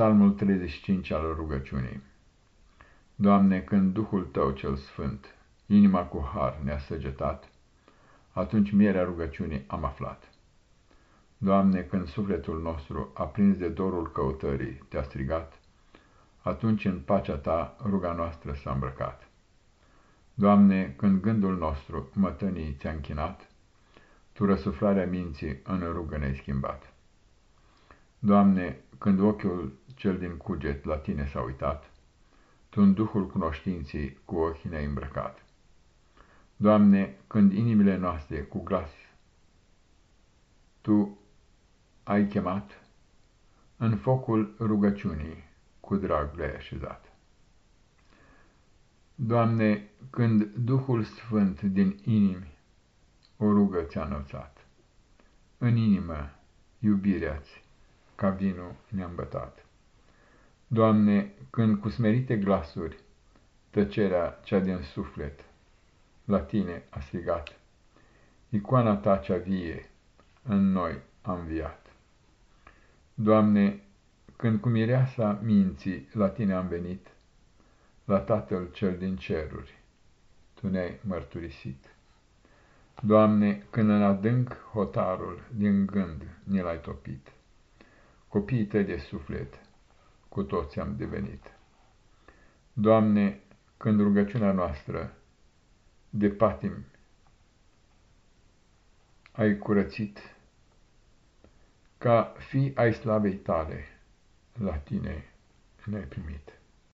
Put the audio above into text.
Psalmul 35 al rugăciunii Doamne, când Duhul Tău cel Sfânt, inima cu har ne-a săgetat, atunci mierea rugăciunii am aflat. Doamne, când sufletul nostru, aprins de dorul căutării, te-a strigat, atunci în pacea Ta ruga noastră s-a îmbrăcat. Doamne, când gândul nostru mătănii ți-a închinat, Tu răsuflarea minții în rugă ne-ai schimbat. Doamne, când ochiul cel din cuget la tine s-a uitat, tu în duhul cunoștinței cu ochii ne-ai îmbrăcat. Doamne, când inimile noastre cu glas Tu ai chemat, în focul rugăciunii cu drag le-ai așezat. Doamne, când Duhul Sfânt din inimi o rugă ți-a înălțat, în inimă iubirea-ți ca vinul neîmbătat. Doamne, când cu smerite glasuri tăcerea cea din suflet la Tine a strigat, icoana Ta cea vie în noi a înviat. Doamne, când cu mireasa minții la Tine am venit, la Tatăl cel din ceruri, Tu ne-ai mărturisit. Doamne, când în adânc hotarul din gând ne l-ai topit, copiii tăi de suflet, cu toți am devenit. Doamne, când rugăciunea noastră de patim ai curățit, ca fi ai slavei tale, la tine ne-ai primit.